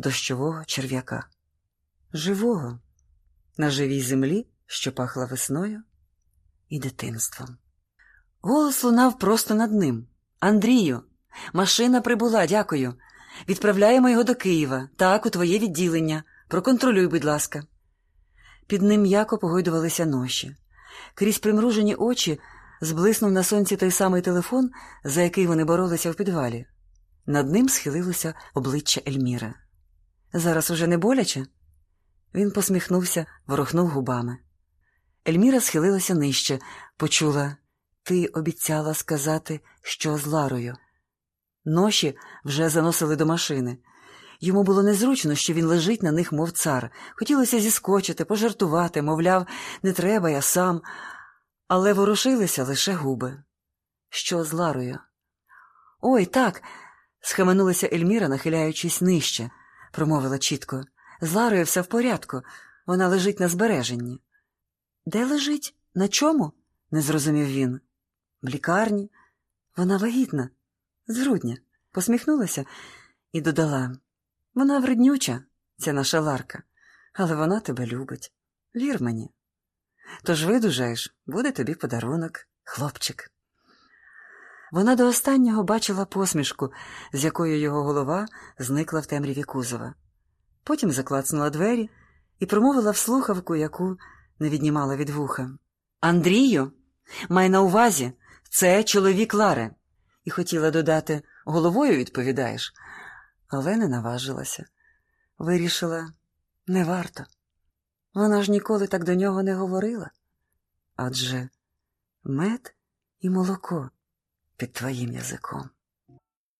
дощового черв'яка. Живого, на живій землі, що пахла весною і дитинством. Голос лунав просто над ним. Андрію, машина прибула, дякую. Відправляємо його до Києва, так, у твоє відділення. Проконтролюй, будь ласка. Під ним м'яко погойдувалися ноші. Крізь примружені очі зблиснув на сонці той самий телефон, за який вони боролися в підвалі. Над ним схилилося обличчя Ельміра. Зараз уже не боляче? Він посміхнувся, ворухнув губами. Ельміра схилилася нижче, почула Ти обіцяла сказати, що з Ларою. Ноші вже заносили до машини. Йому було незручно, що він лежить на них, мов цар. Хотілося зіскочити, пожартувати, мовляв, не треба, я сам. Але ворушилися лише губи. Що з Ларою? Ой, так. схаменулася Ельміра, нахиляючись нижче, промовила чітко. З Ларою все в порядку. Вона лежить на збереженні. Де лежить? На чому? не зрозумів він. В лікарні. Вона вагітна. З грудня. Посміхнулася і додала. Вона вреднюча, ця наша Ларка, але вона тебе любить. Вір мені. Тож видужаєш, буде тобі подарунок, хлопчик. Вона до останнього бачила посмішку, з якою його голова зникла в темряві кузова. Потім заклацнула двері і промовила в слухавку, яку не віднімала від вуха. Андрію, май на увазі, це чоловік Лари. І хотіла додати головою відповідаєш, але не наважилася. Вирішила не варто. Вона ж ніколи так до нього не говорила. Адже мед і молоко під твоїм язиком.